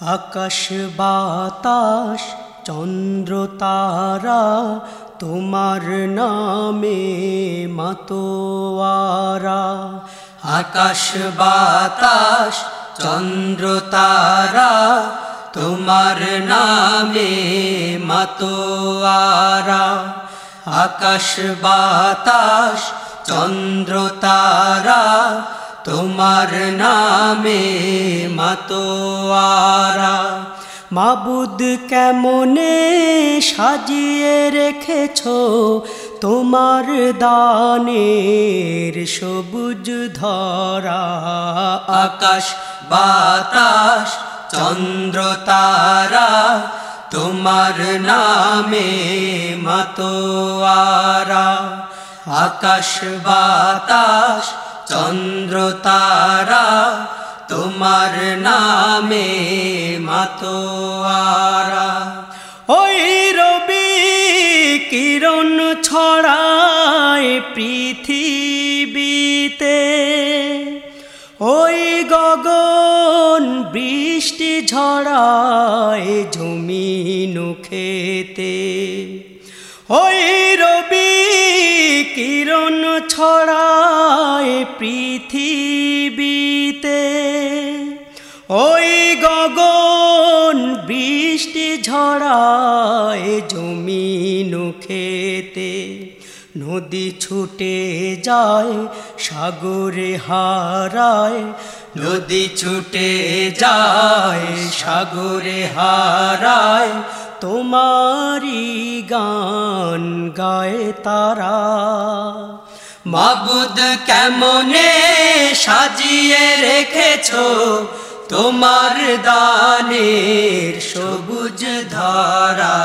আকাশ বাতাস, চন্দ্র তারা, তোমার নামে মাতোয়ারা। আকাশ বাতাস, চন্দ্র তারা, তোমার নামে মাতোয়ারা। আকাশ বাতাস, চন্দ্র তারা তোমার নামে মাতোয়ারা মাবুদ কেমনে সাজিয়ে রেখেছ তোমার দানের সবুজ ধরা? আকাশ, বাতাস, চন্দ্র, তারা তোমার নামে মাতোয়ারা আকাশ, বাতাস চন্দ্র তারা তোমার নামে মাতোয়ারা। ওই রবি কিরণ ছড়ায় পৃথিবীতে। ওই গগন বৃষ্টি ঝড়ায় জমিন খেতে। ওই রবি কিরণ ছড়ায় পৃথিবীতে। ওই গগন বৃষ্টি ঝড়ায় জমিন খেতে। নদী ছুটে যায়, সাগরে হারায়। নদী ছুটে যায়, সাগরে হারায়। তোমারি গান গায় তারা। মাবুদ কেমনে সাজিয়ে রেখেছ তোমার দানের সবুজ ধারা?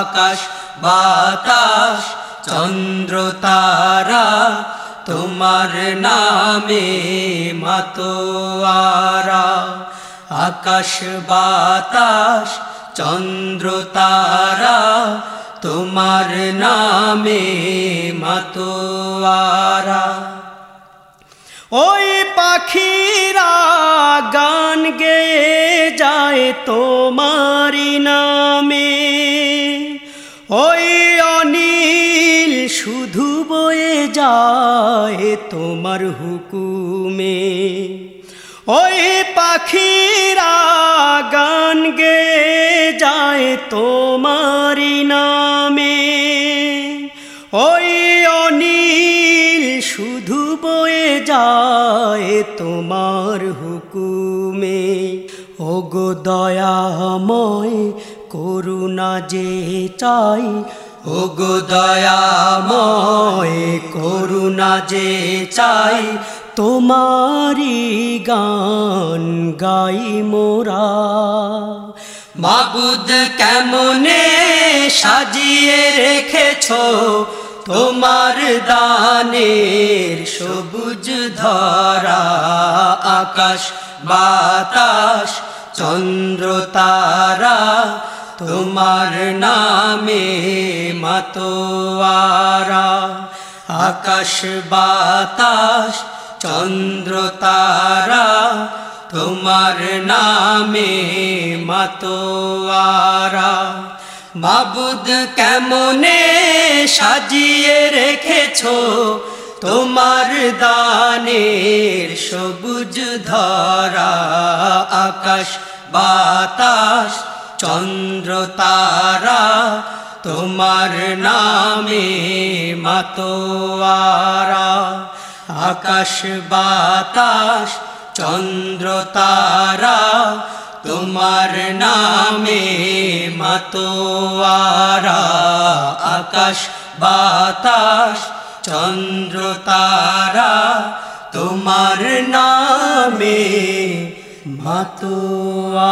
আকাশ, বাতাস, চন্দ্র, তারা তোমার নামে মাতোয়ারা। আকাশ, বাতাস চন্দ্র তারা তোমার নামে মাতোয়ারা। ওই পাখিরা গান গেয়ে যায় তোমারি নামে। ওই অনিল শুধু বয়ে যায় তোমার হুকুমে। ওই পাখিরা তোমারি নামে। ওই অনিল শুধু বয়ে যায় তোমার হুকুমে। ওগো দয়াময় করুণা যে চাই, ওগো দয়াময় করুণা যে চাই তোমারি গান গাই মোরা। মাবুদ কেমনে সাজিয়ে রেখেছ তোমার দানের সবুজ ধরা? আকাশ, বাতাস, চন্দ্র, তারা তোমার নামে মাতোয়ারা। আকাশ, বাতাস চন্দ্র তারা তোমার নামে মাতোয়ারা। মাবুদ কেমনে সাজিয়ে রেখেছ? তোমার দানের সবুজ ধরা, আকাশ, বাতাস চন্দ্র তারা তোমার নামে মাতোয়ারা। আকাশ বাতাস চন্দ্র তারা তোমার নামে মাতোয়ারা। আকাশ বাতাস চন্দ্র তারা তোমার নামে মাতোয়ারা।